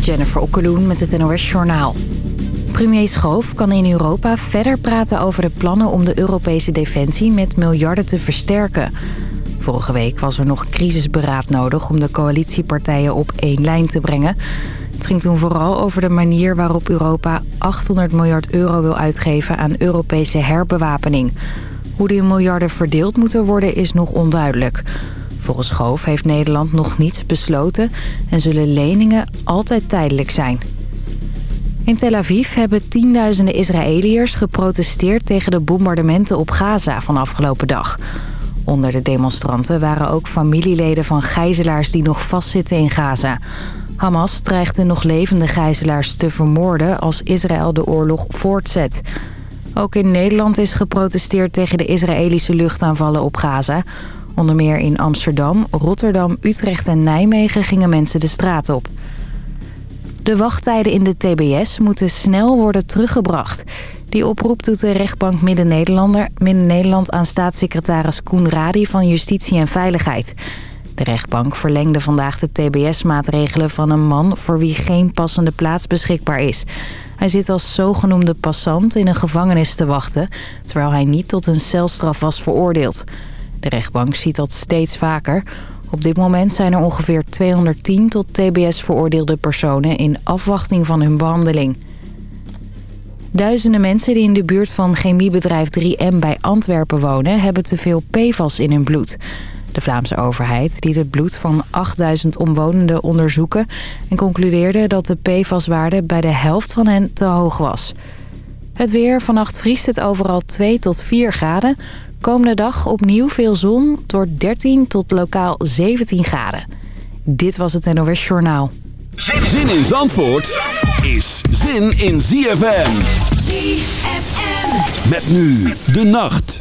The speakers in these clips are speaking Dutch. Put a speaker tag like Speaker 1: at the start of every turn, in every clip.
Speaker 1: Jennifer Okkeloen met het NOS Journaal. Premier Schoof kan in Europa verder praten over de plannen om de Europese defensie met miljarden te versterken. Vorige week was er nog crisisberaad nodig om de coalitiepartijen op één lijn te brengen. Het ging toen vooral over de manier waarop Europa 800 miljard euro wil uitgeven aan Europese herbewapening. Hoe die miljarden verdeeld moeten worden is nog onduidelijk. Volgens Schoof heeft Nederland nog niets besloten en zullen leningen altijd tijdelijk zijn. In Tel Aviv hebben tienduizenden Israëliërs geprotesteerd tegen de bombardementen op Gaza van afgelopen dag. Onder de demonstranten waren ook familieleden van gijzelaars die nog vastzitten in Gaza. Hamas dreigt de nog levende gijzelaars te vermoorden als Israël de oorlog voortzet. Ook in Nederland is geprotesteerd tegen de Israëlische luchtaanvallen op Gaza. Onder meer in Amsterdam, Rotterdam, Utrecht en Nijmegen gingen mensen de straat op. De wachttijden in de TBS moeten snel worden teruggebracht. Die oproep doet de rechtbank Midden-Nederland aan staatssecretaris Koen Radi van Justitie en Veiligheid. De rechtbank verlengde vandaag de TBS-maatregelen van een man voor wie geen passende plaats beschikbaar is. Hij zit als zogenoemde passant in een gevangenis te wachten, terwijl hij niet tot een celstraf was veroordeeld. De rechtbank ziet dat steeds vaker. Op dit moment zijn er ongeveer 210 tot TBS veroordeelde personen in afwachting van hun behandeling. Duizenden mensen die in de buurt van chemiebedrijf 3M bij Antwerpen wonen... hebben te veel PFAS in hun bloed. De Vlaamse overheid liet het bloed van 8000 omwonenden onderzoeken... en concludeerde dat de PFAS-waarde bij de helft van hen te hoog was. Het weer, vannacht vriest het overal 2 tot 4 graden. Komende dag opnieuw veel zon, door 13 tot lokaal 17 graden. Dit was het NOS Journaal.
Speaker 2: Zin in Zandvoort is zin in ZFM.
Speaker 3: ZFM.
Speaker 2: Met nu de nacht.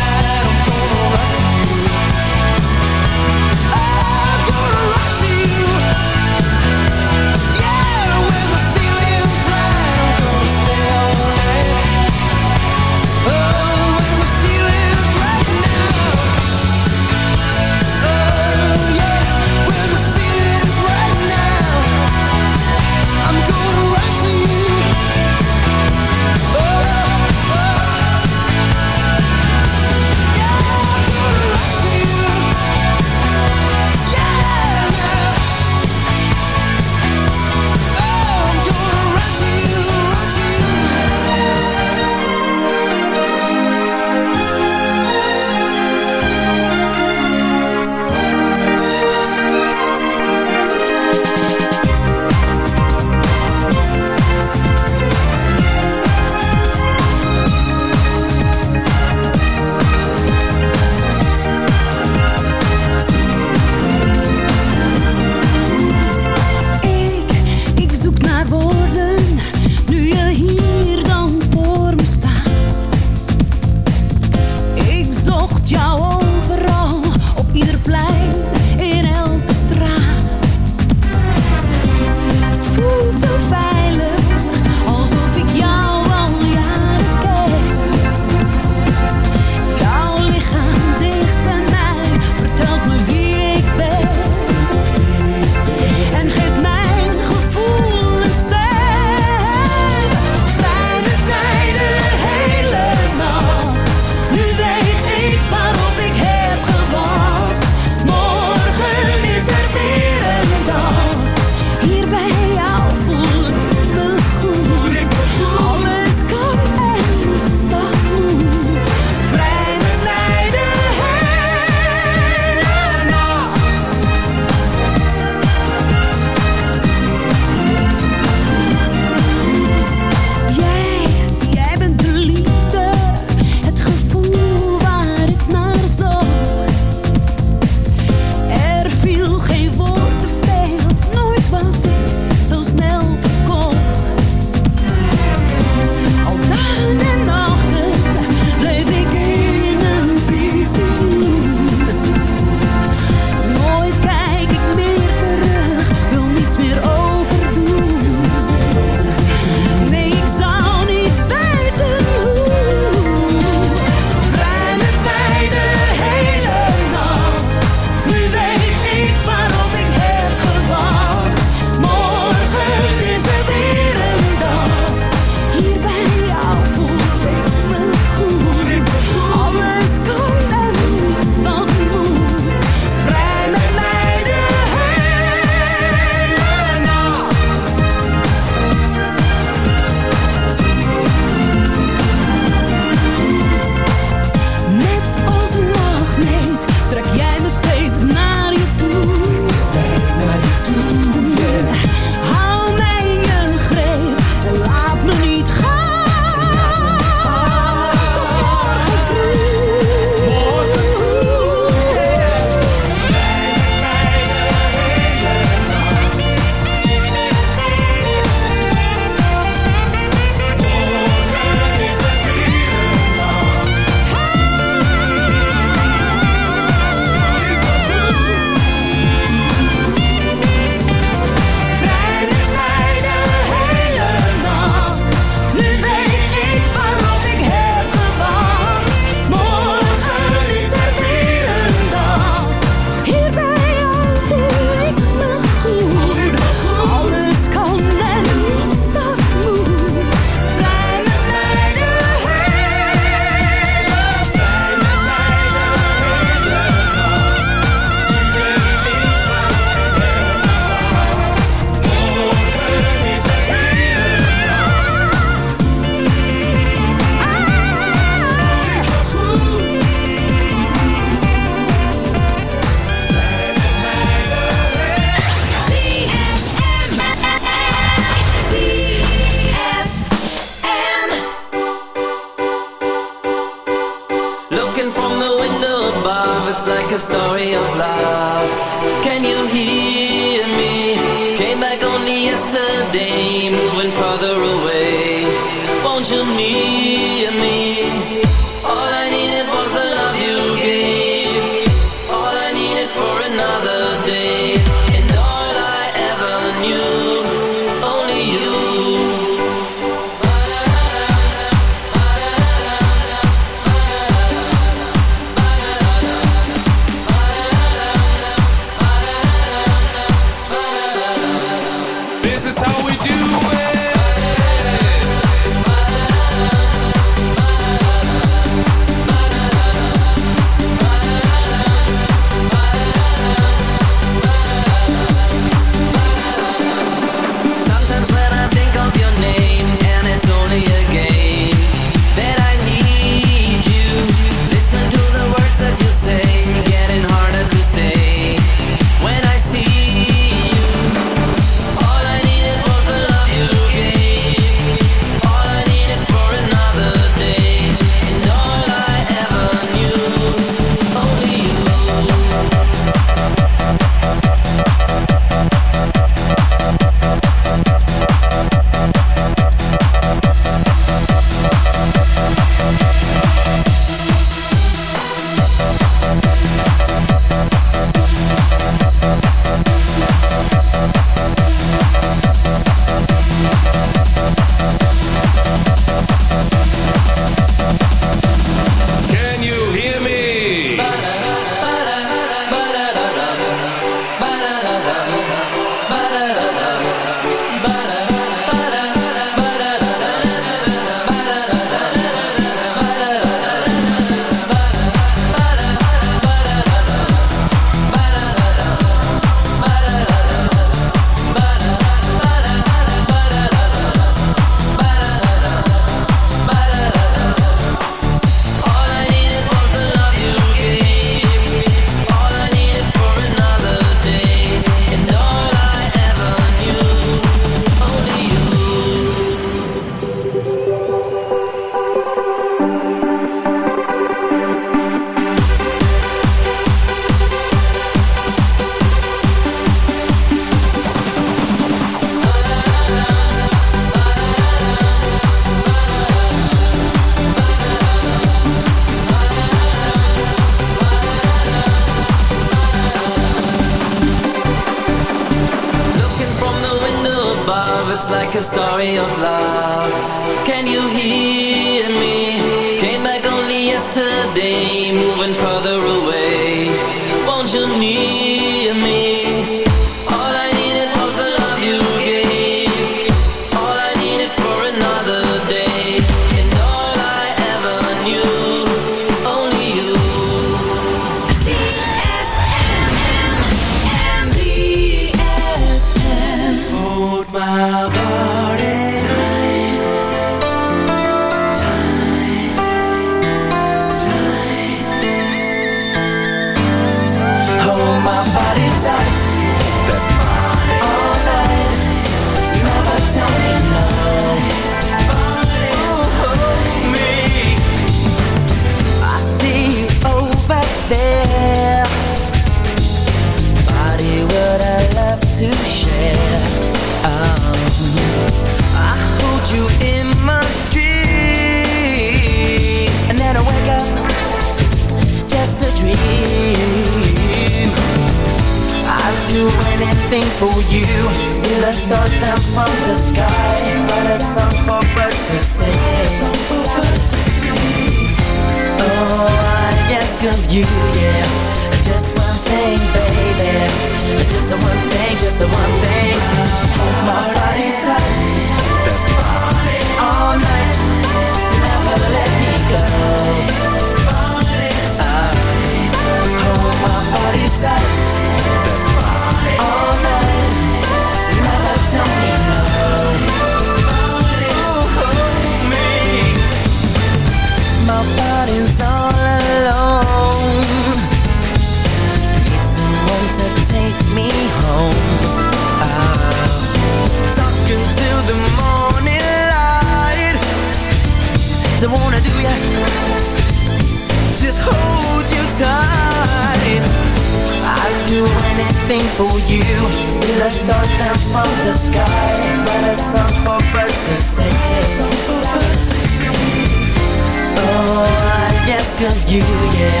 Speaker 4: ask of you, yeah.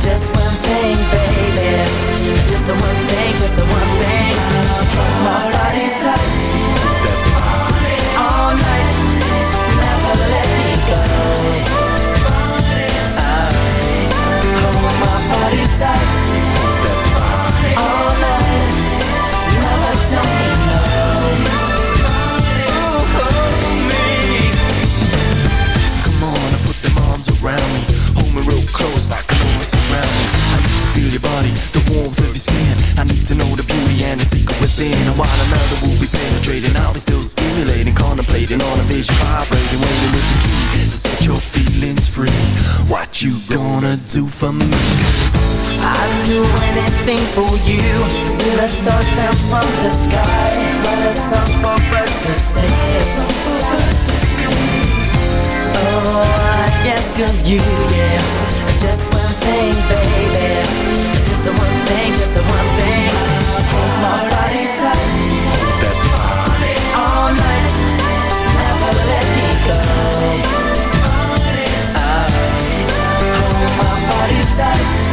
Speaker 4: Just one thing, baby. Just one thing, just one thing. My body's
Speaker 5: up. while another will be penetrating. I'll be still stimulating, contemplating on a vision, vibrating, waiting with the key to set your feelings free. What you gonna do for me? Cause
Speaker 3: I'd do anything for you. Still, I start down from the sky, but it's up for us to see. Oh, I ask of you, yeah, just one thing, baby just a one thing, just a one thing. Hold my body tight. Hold that body. All night. Never let me go. Hold my body tight.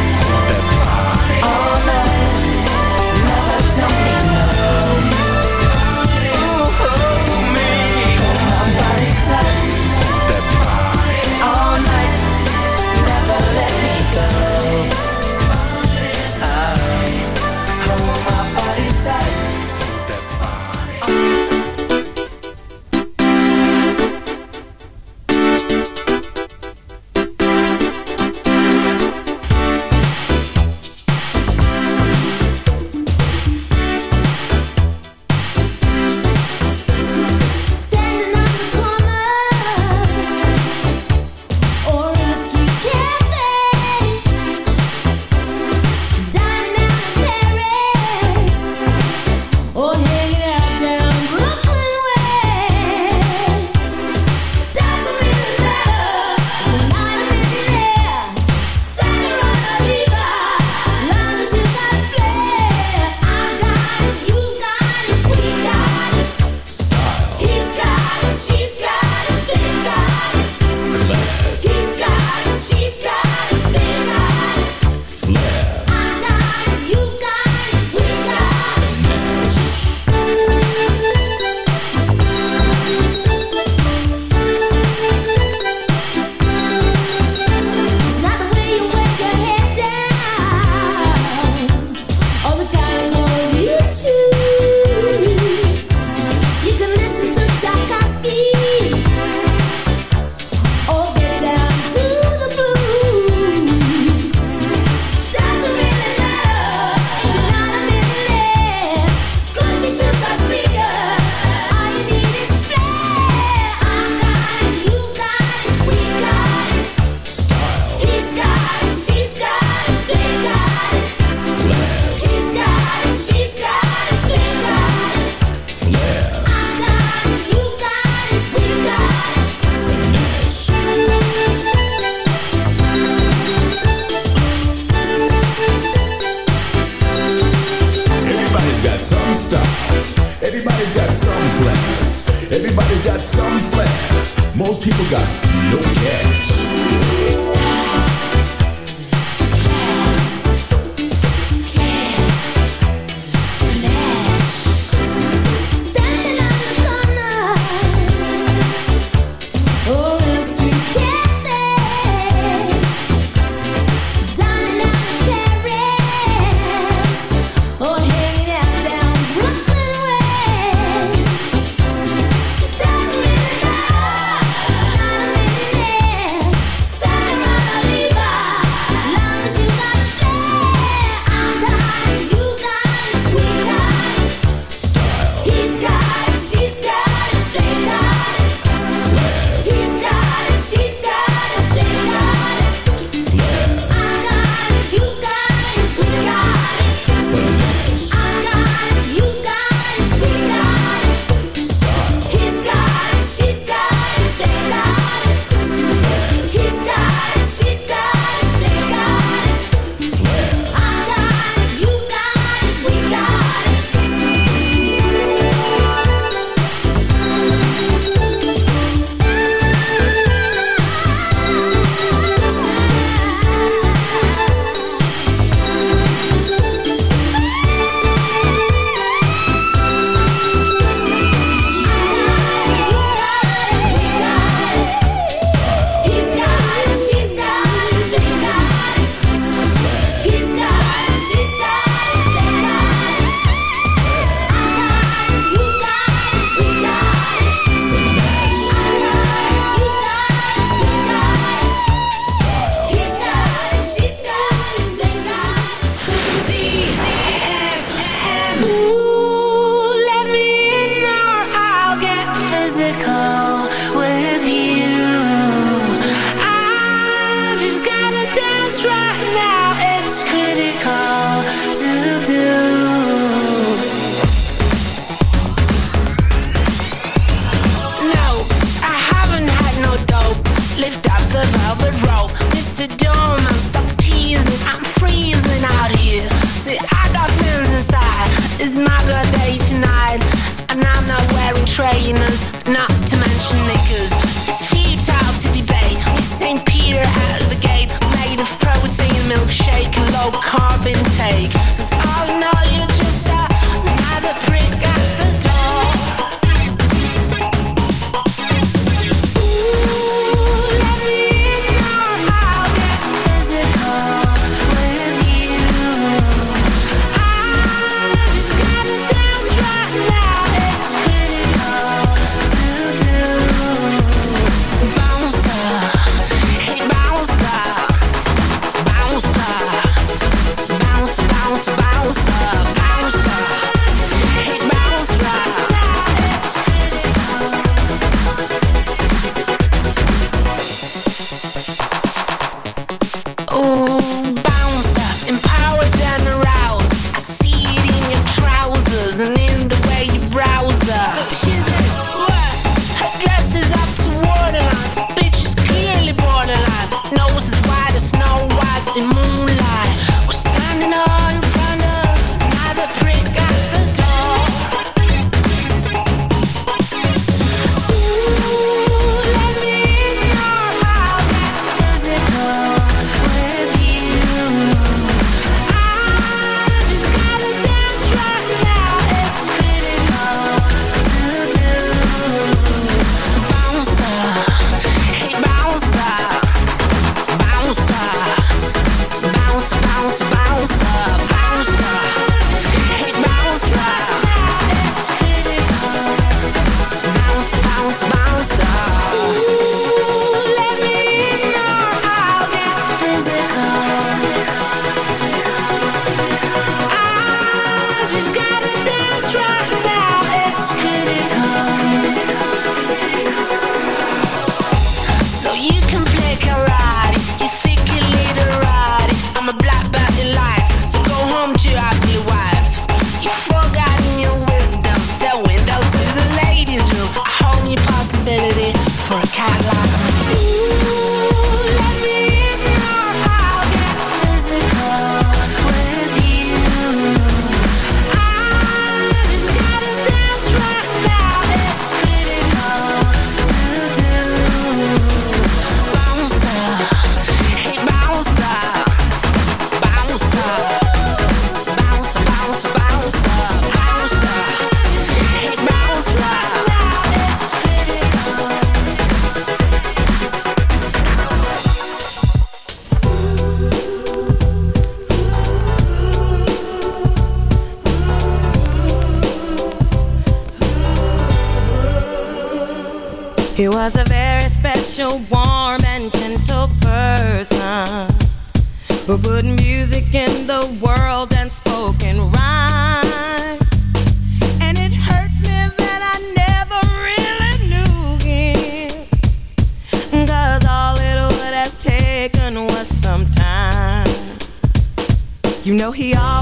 Speaker 6: He always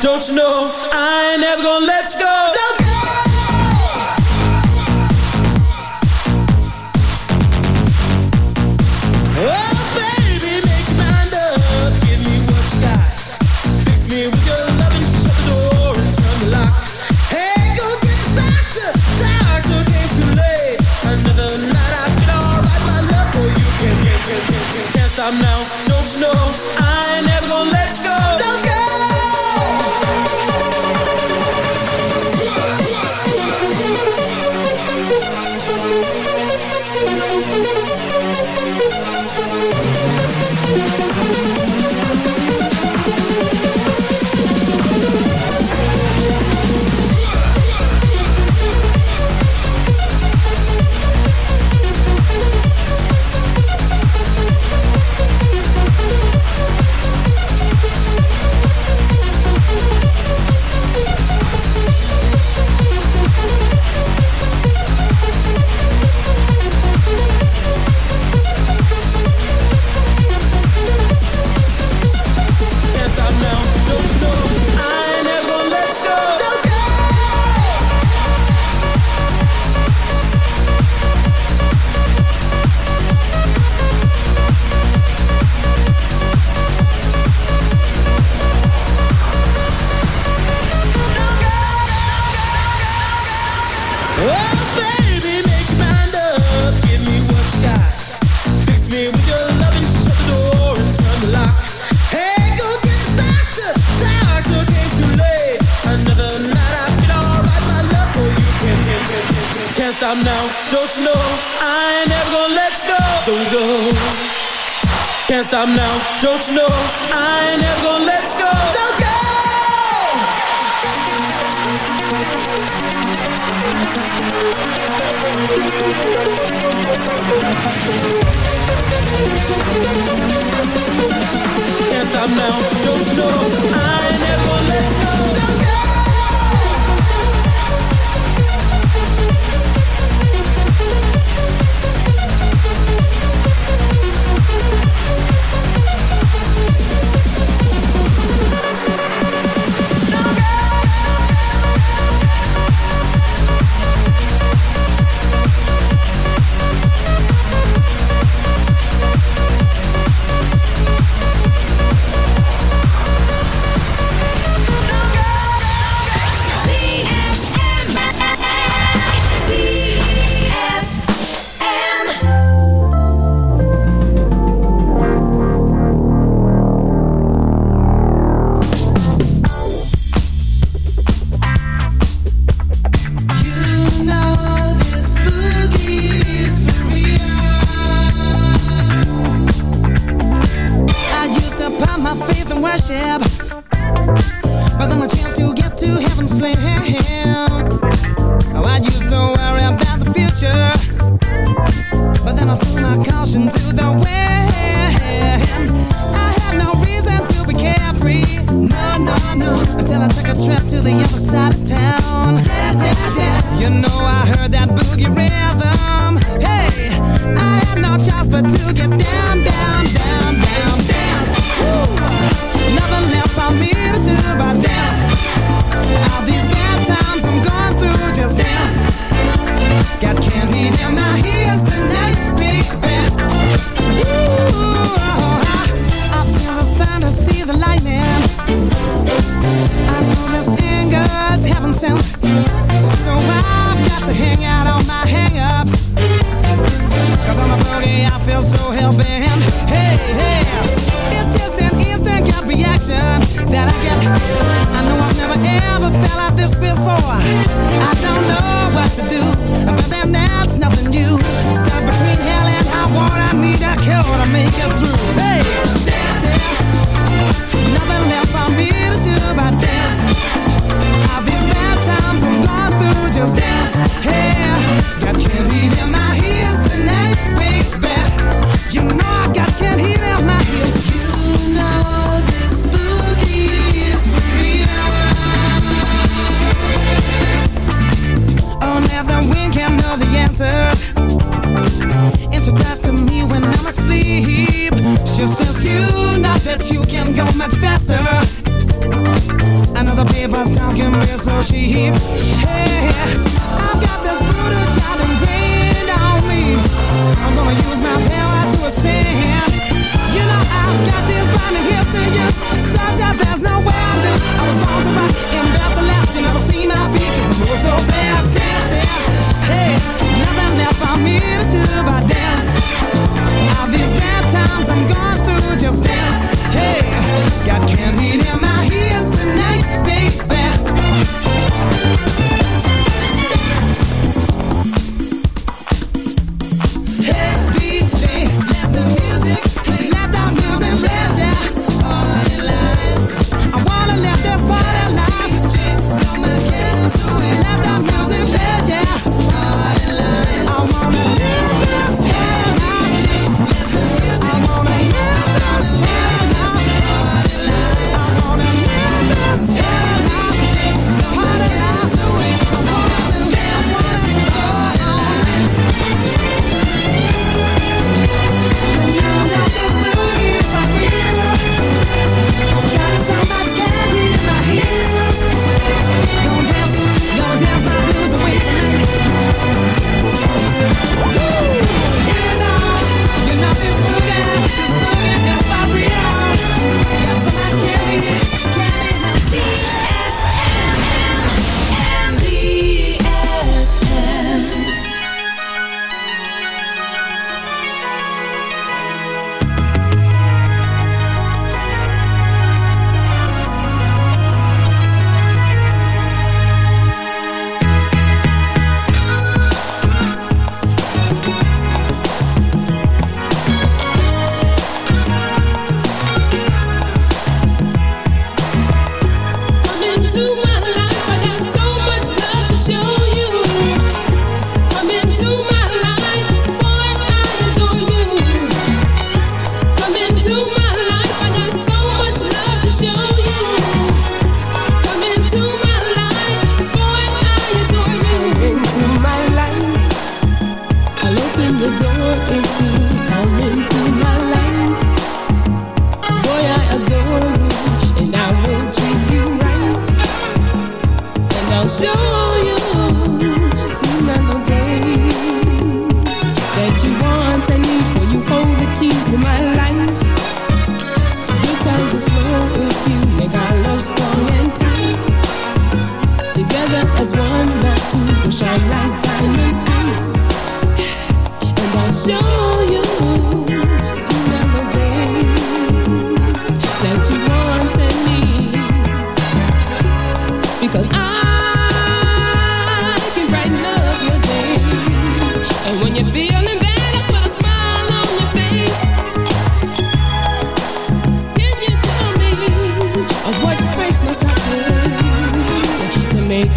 Speaker 4: Don't you know?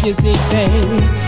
Speaker 4: You see
Speaker 7: things.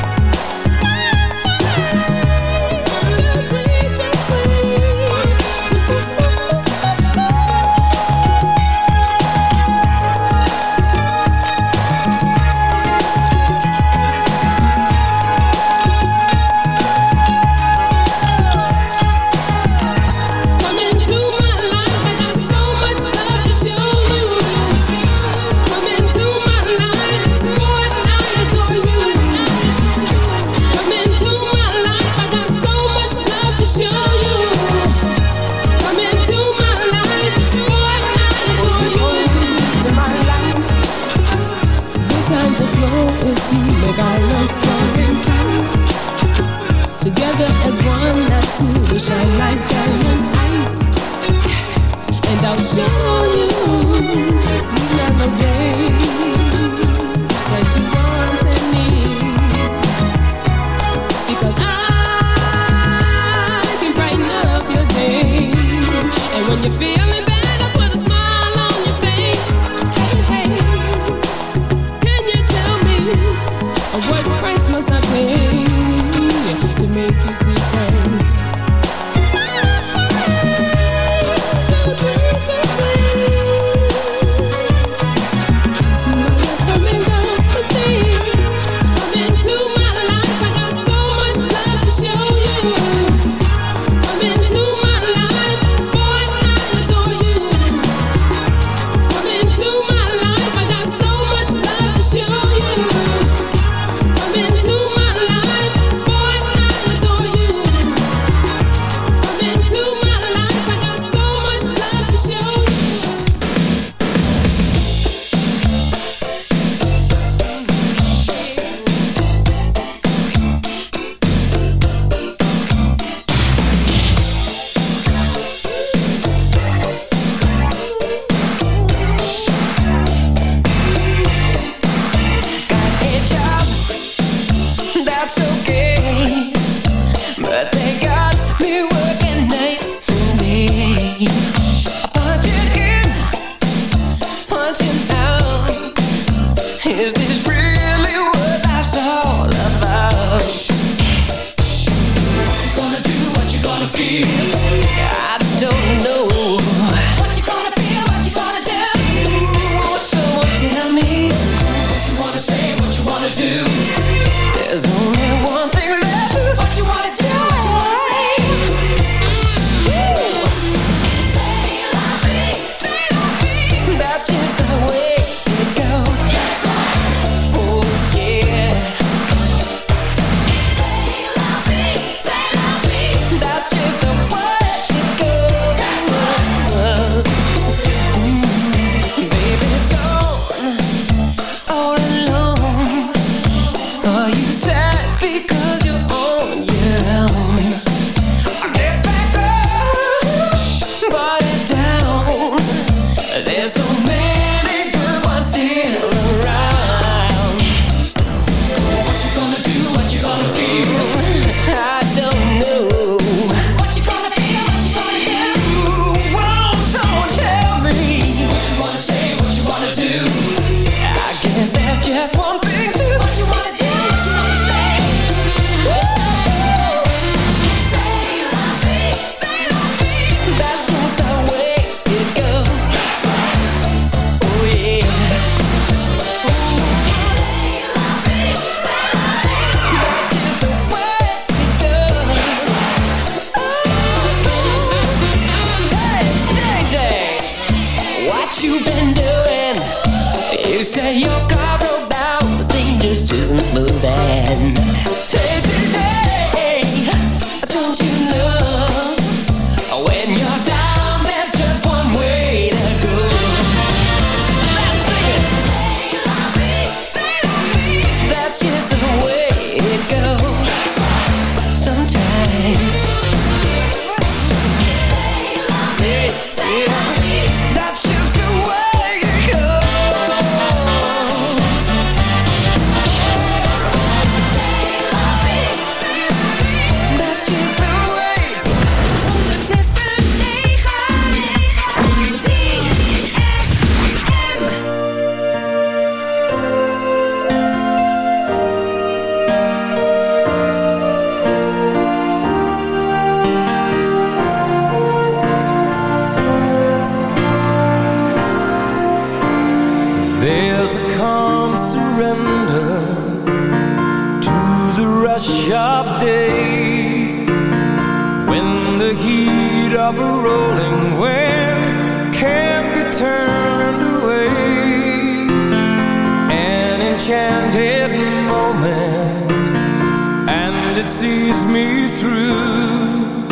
Speaker 8: sees me through.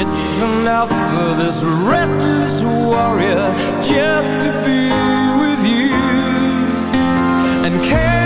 Speaker 8: It's enough for this restless warrior Just to be with you. And care